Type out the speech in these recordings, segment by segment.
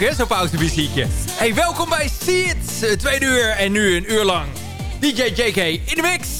Leuk hè, zo'n pauzemuziekje. Hey, welkom bij See It. Tweede uur en nu een uur lang. DJ JK in de mix.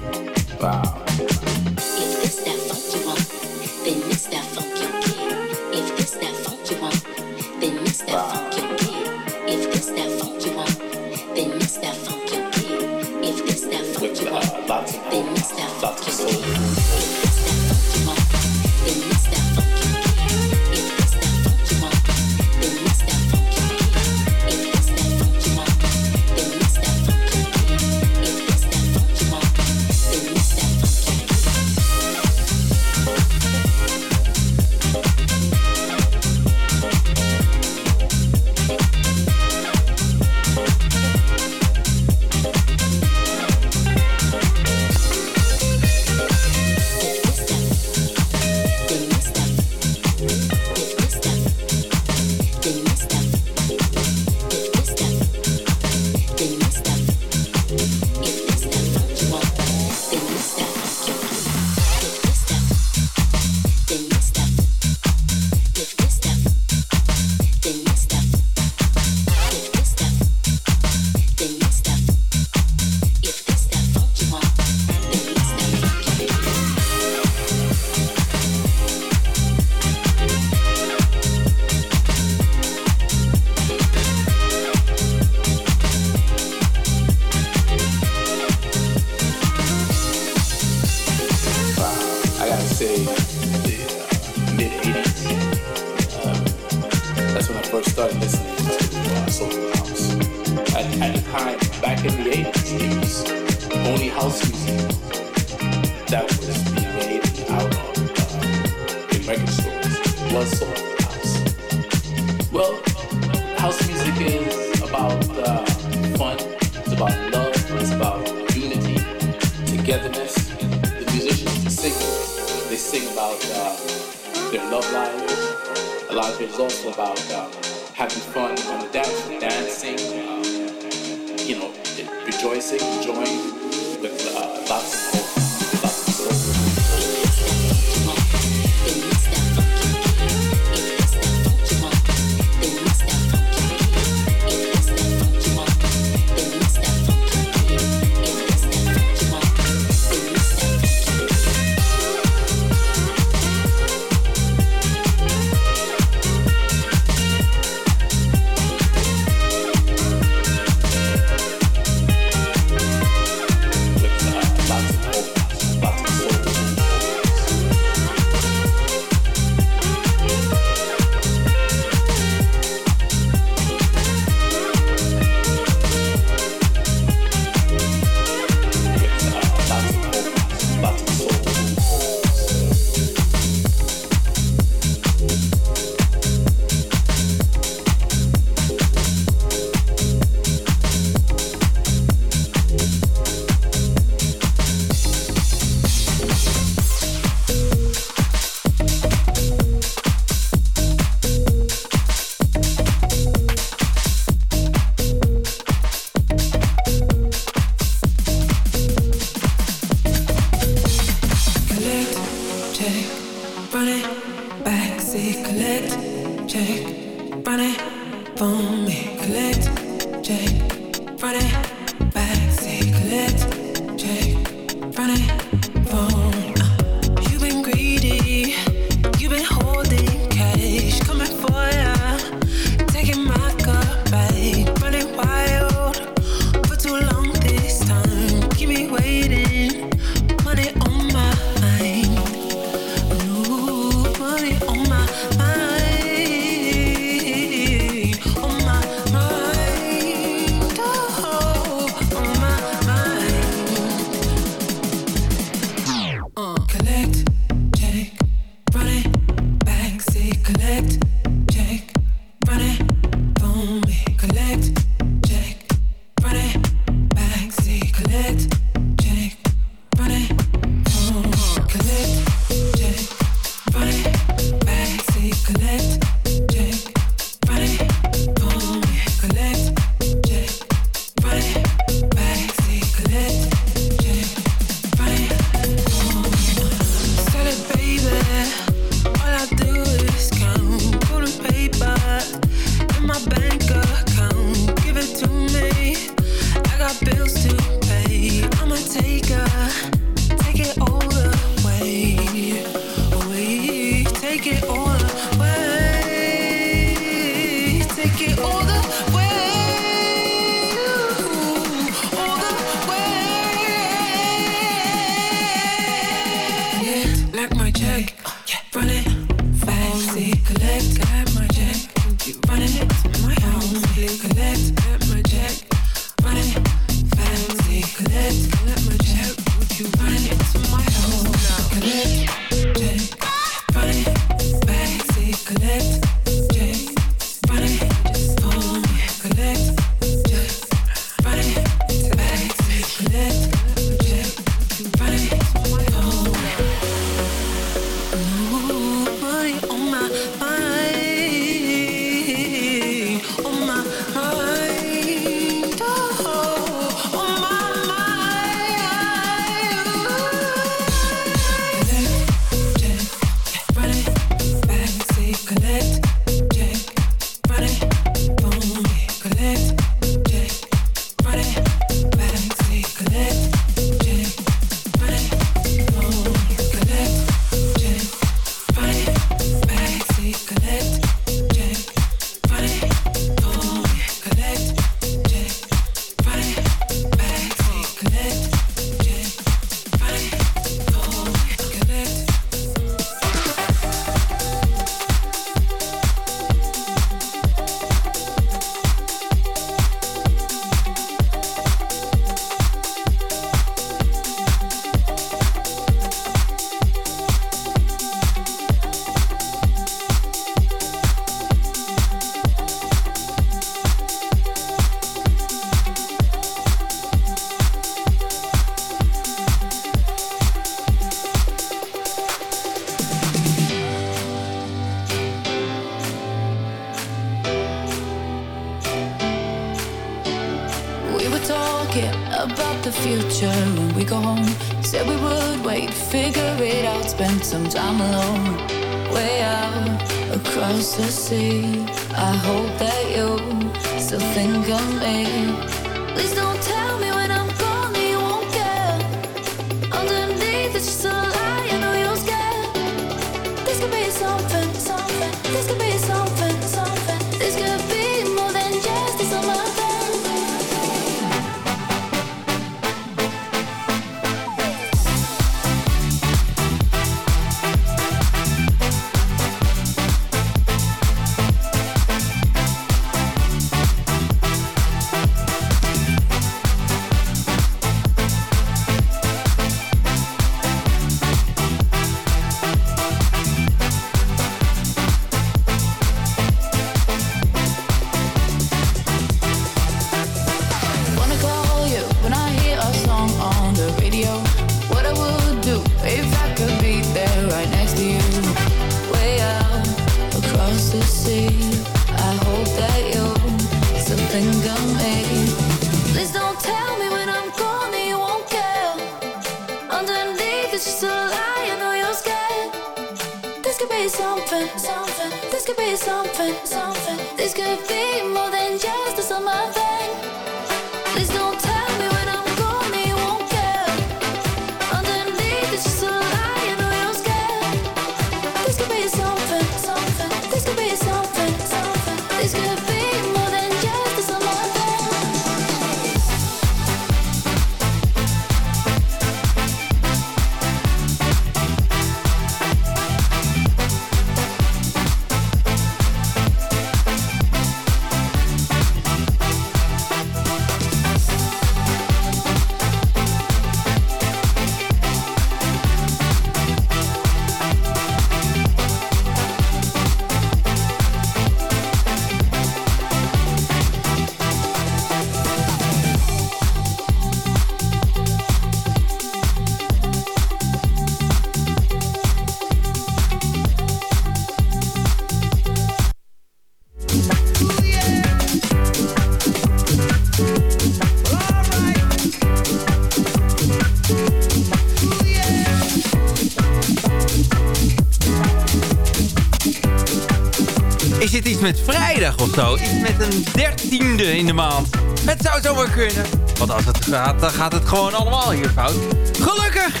Met vrijdag of zo. Iets met een dertiende in de maand. Het zou zomaar kunnen. Want als het gaat, dan gaat het gewoon allemaal hier fout. Gelukkig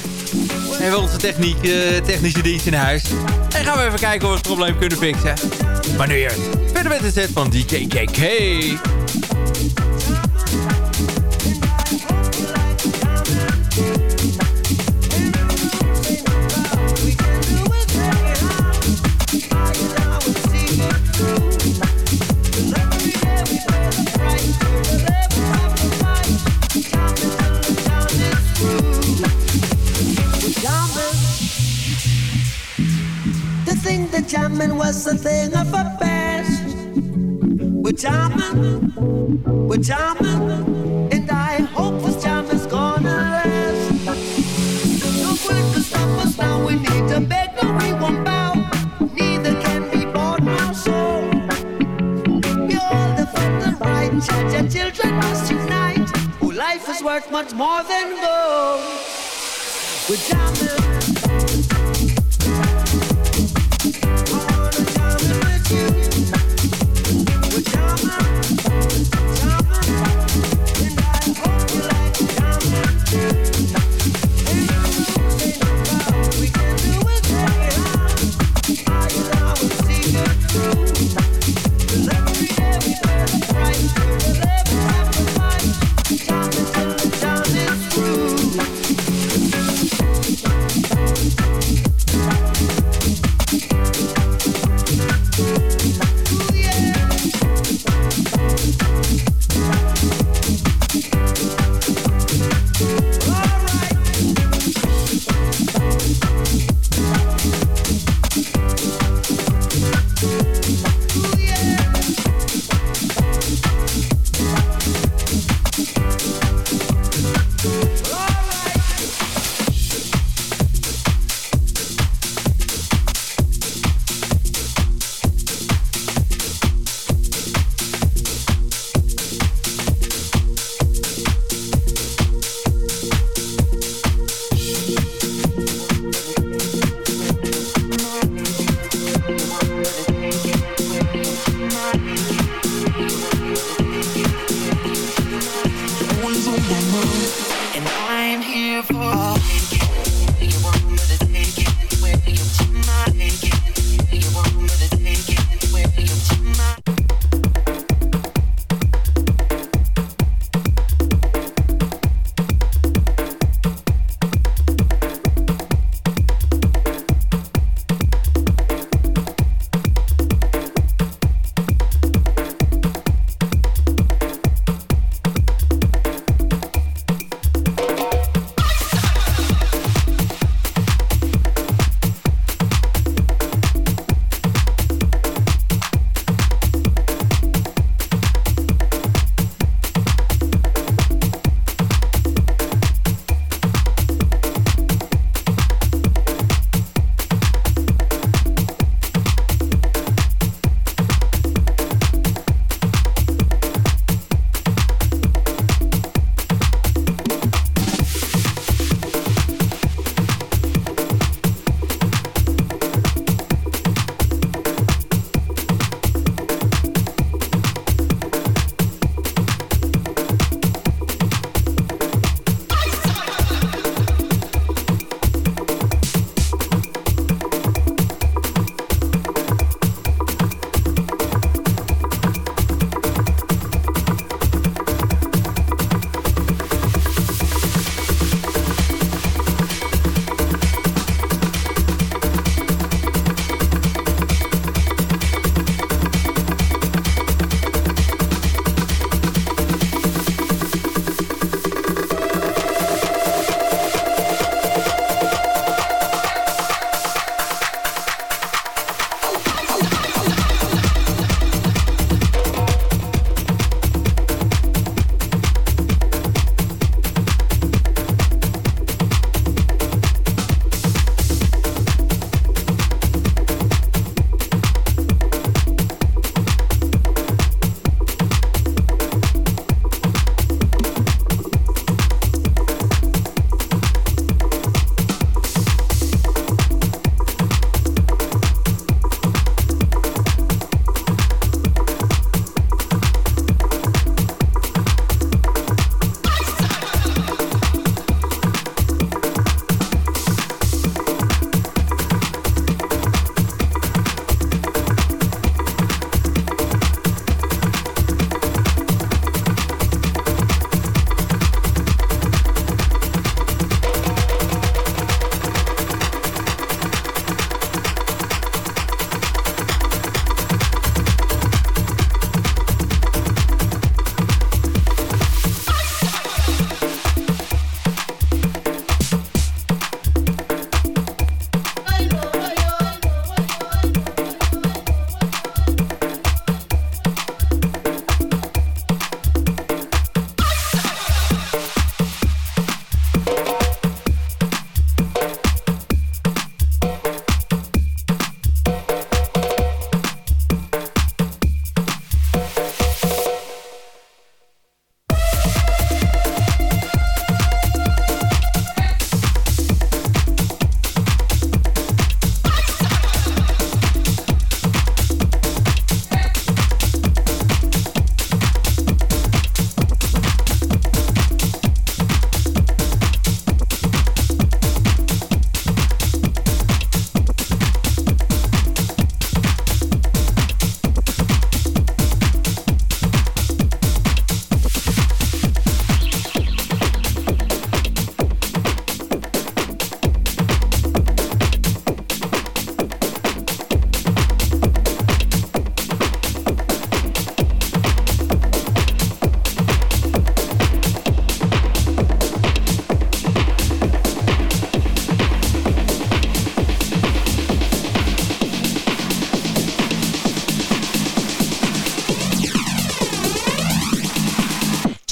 hebben we onze techniek, uh, technische dienst in huis. En gaan we even kijken of we het probleem kunnen fixen. Maar nu eerst. Verder met de set van DJ was a thing of a past. We're jamming, we're jamming, and I hope this jam is gonna last. No good to stop us now, we need to beg, no we won't bow. Neither can be bought our soul. We all defend the right, judge and children must unite. Oh, life is worth much more than gold. We're jamming.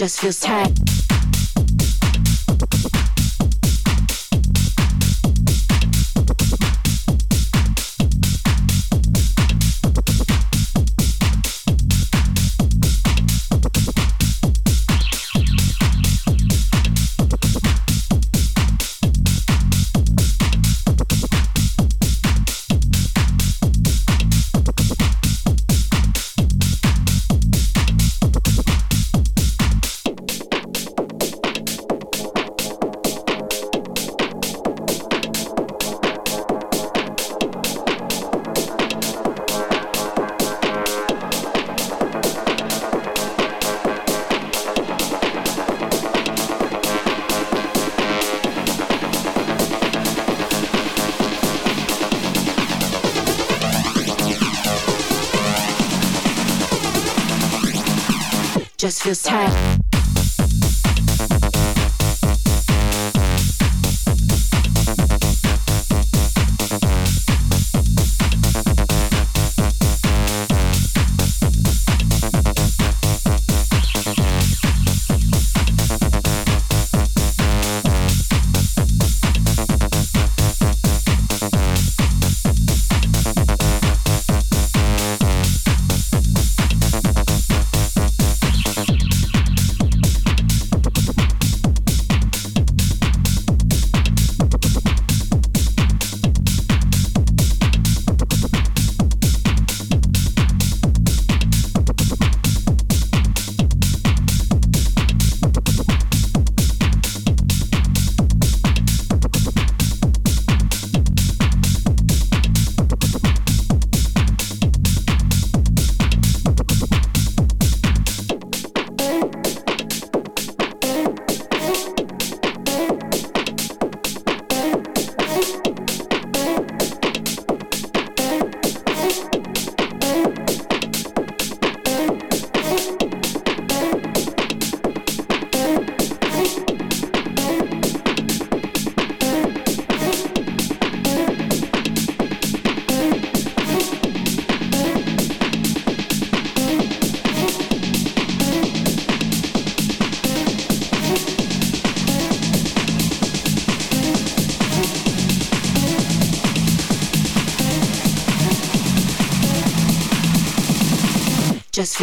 Just feels tight. Time.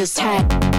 Just feels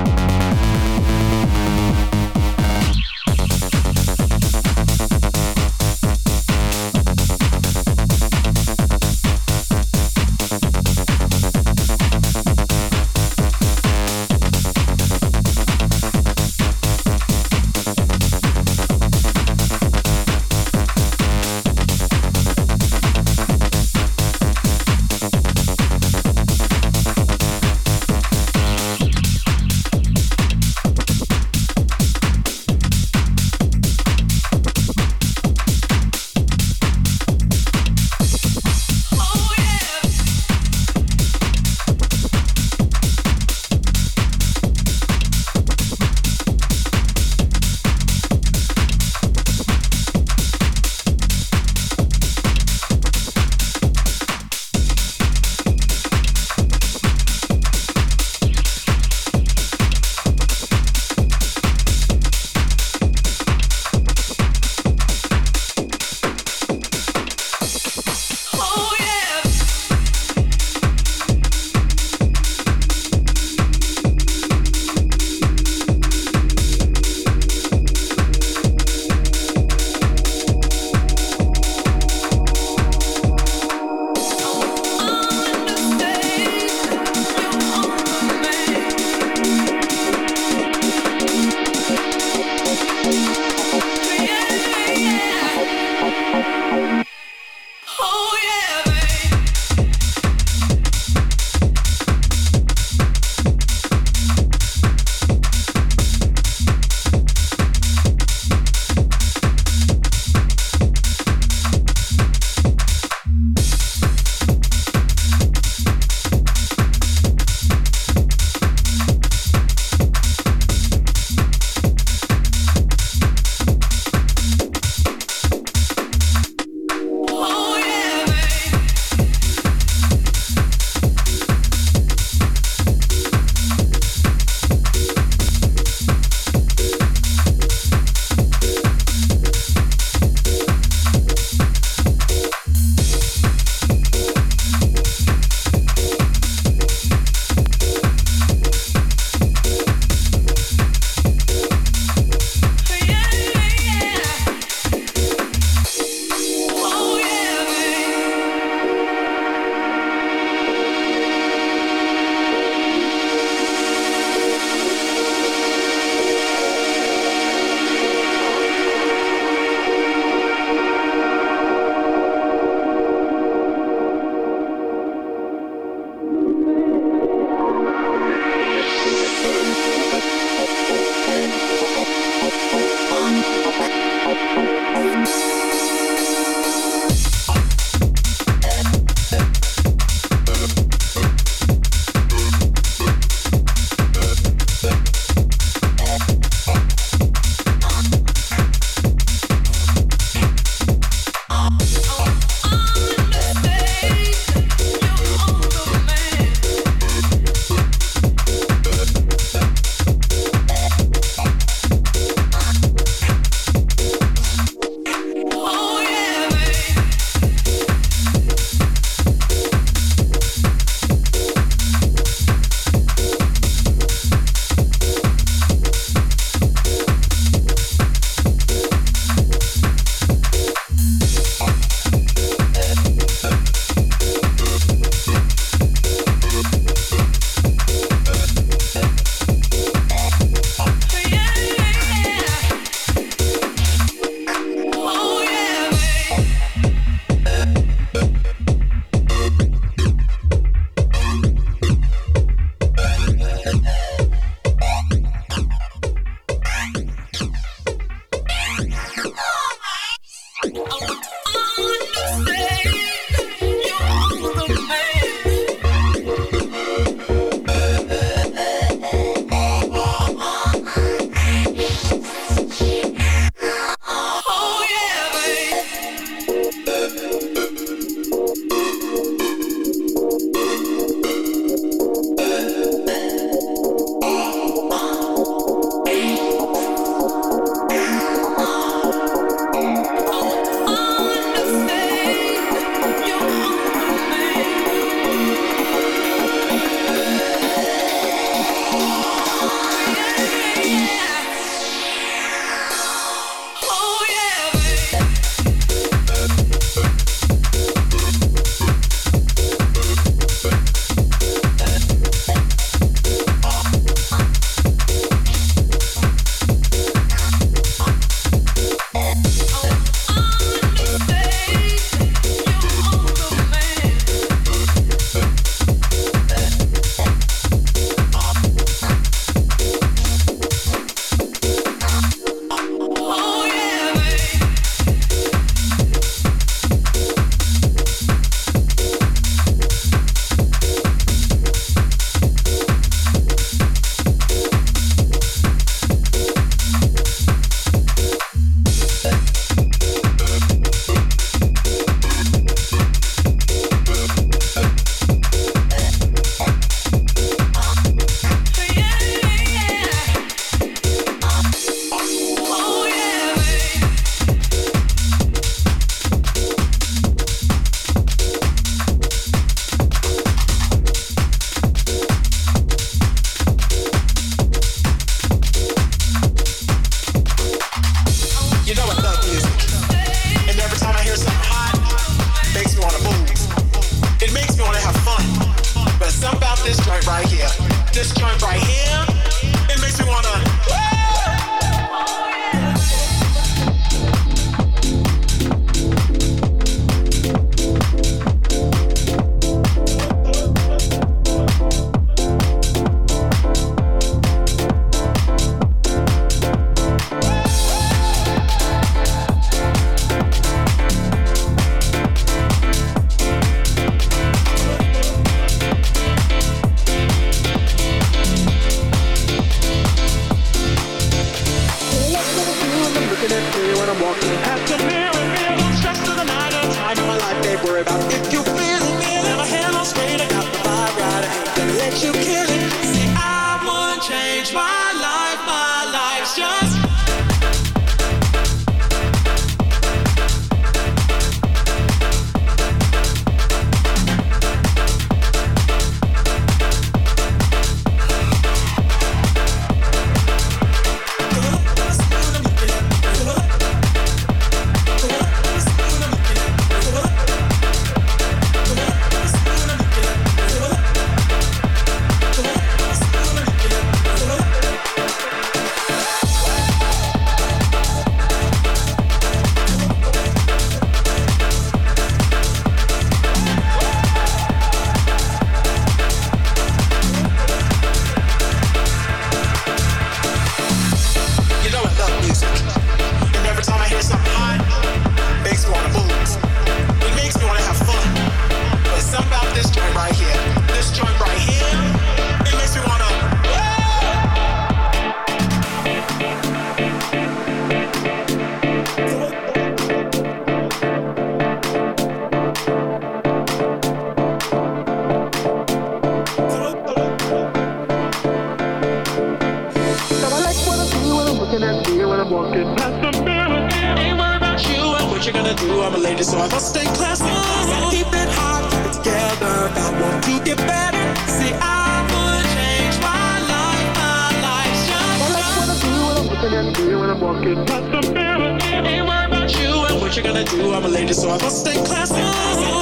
so I must stay classy.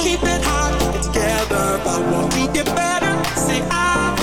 Keep it hot, get together, but I won't keep get better. Say I.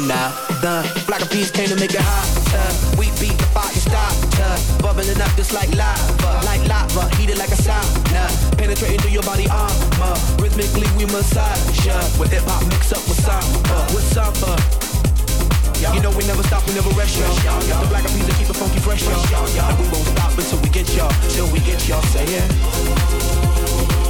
been now done. Black Eyed Peas came to make it hot. We beat the fire stop bubbling up just like lava, like lava, heated like a sauna, penetrating through your body armor. Rhythmically we massage ya with hip hop mix up with samba, with uh? samba. You know we never stop, we never rest, y'all. Got the Black Eyed Peas to keep a funky fresh, y'all. And we won't stop until we get y'all, till we get y'all. Say it.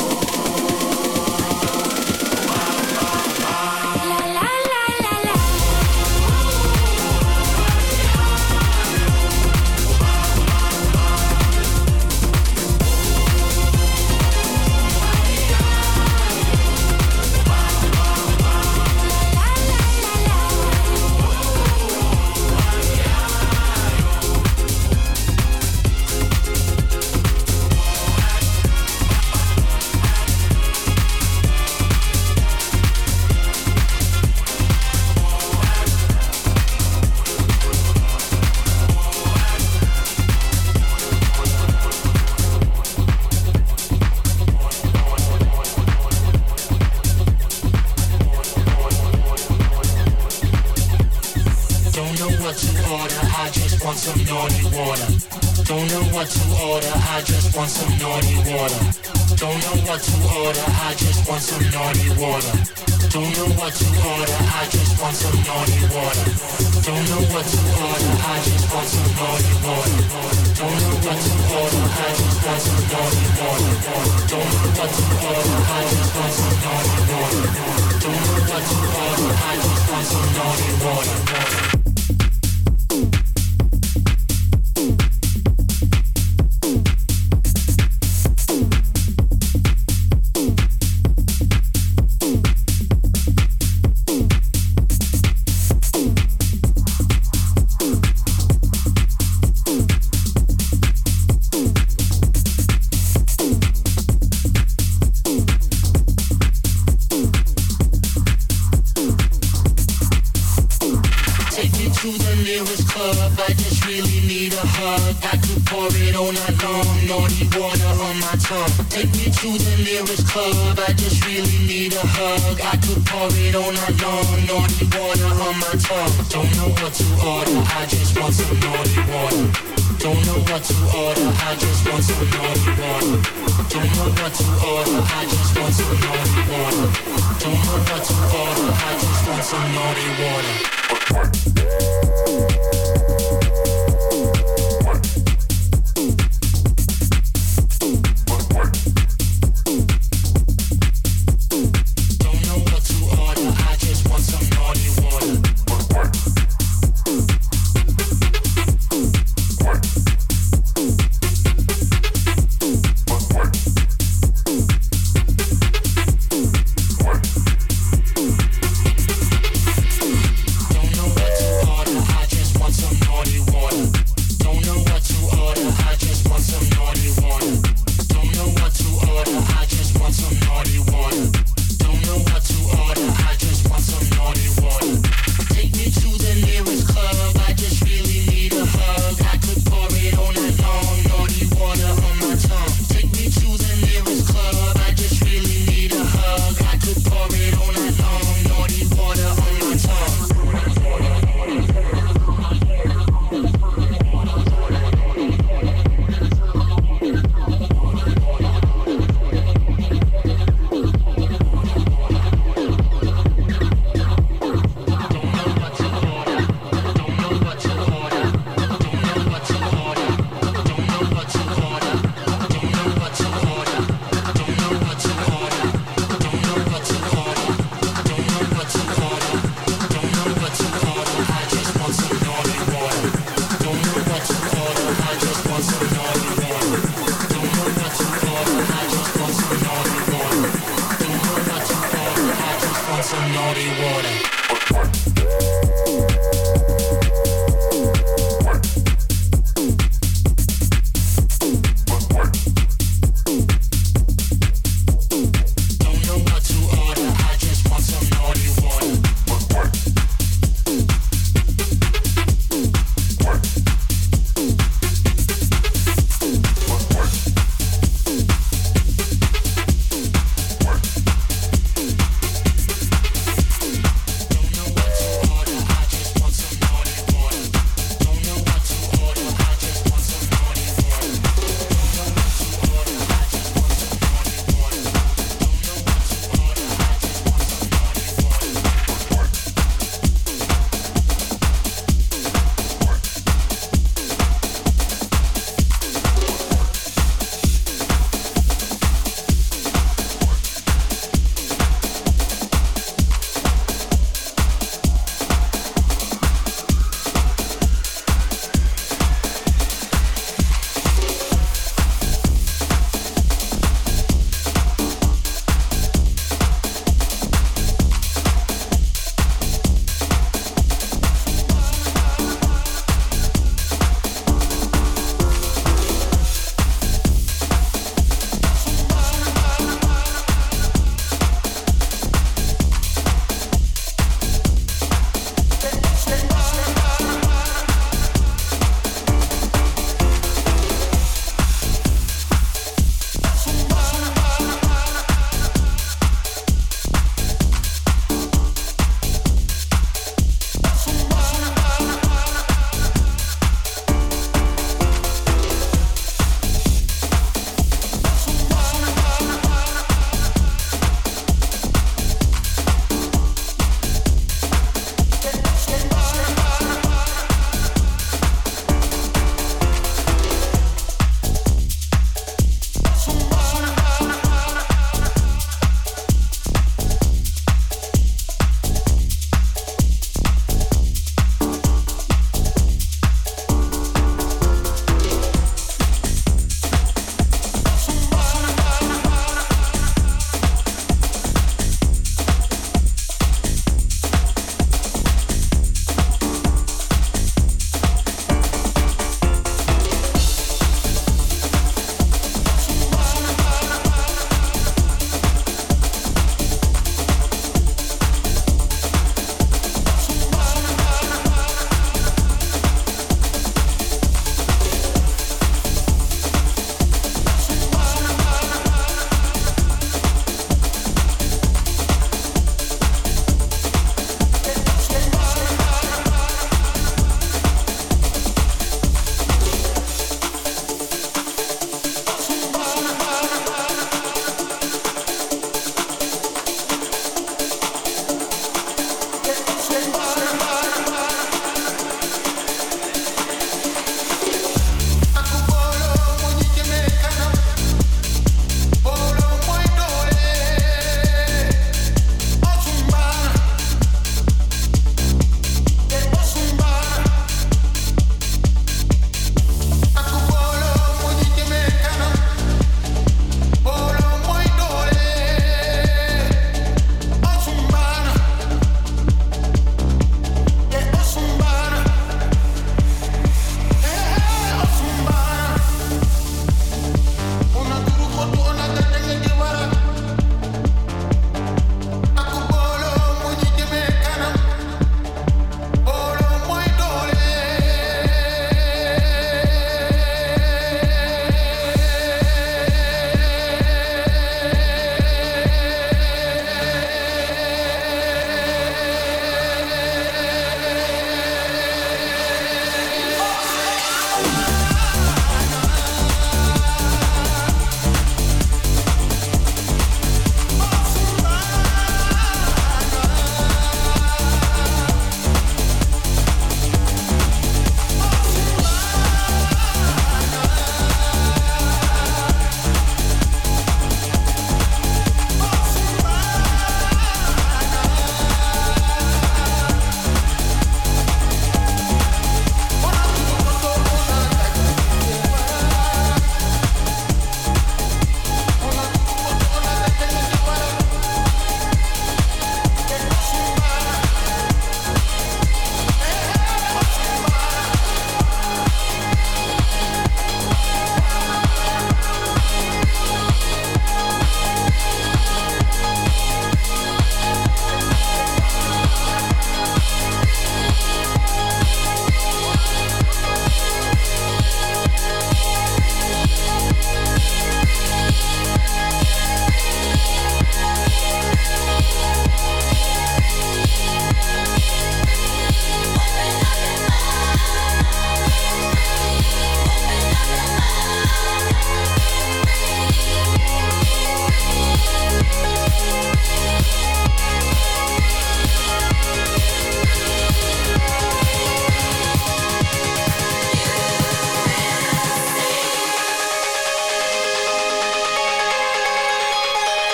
just want some naughty water. Don't know what to order, I just want some naughty water. Don't know what to order, I just want some naughty water. Don't know what to order, I just want some naughty water. Don't know what to order, I just want some naughty water. Don't know what to order, I just want some naughty water. Don't know what to order, I just want some naughty water.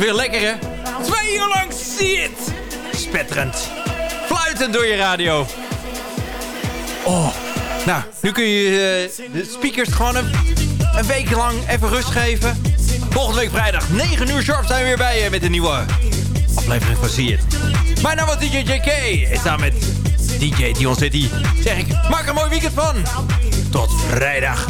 Weer lekker, hè? Twee uur lang zie het. Spetterend. Fluitend door je radio. Oh. Nou, nu kun je uh, de speakers gewoon een, een week lang even rust geven. Volgende week vrijdag 9 uur sharp zijn we weer bij je met een nieuwe aflevering van See It. Mijn naam was DJ JK. En samen met DJ Dion City zeg ik, maak er een mooi weekend van. Tot vrijdag.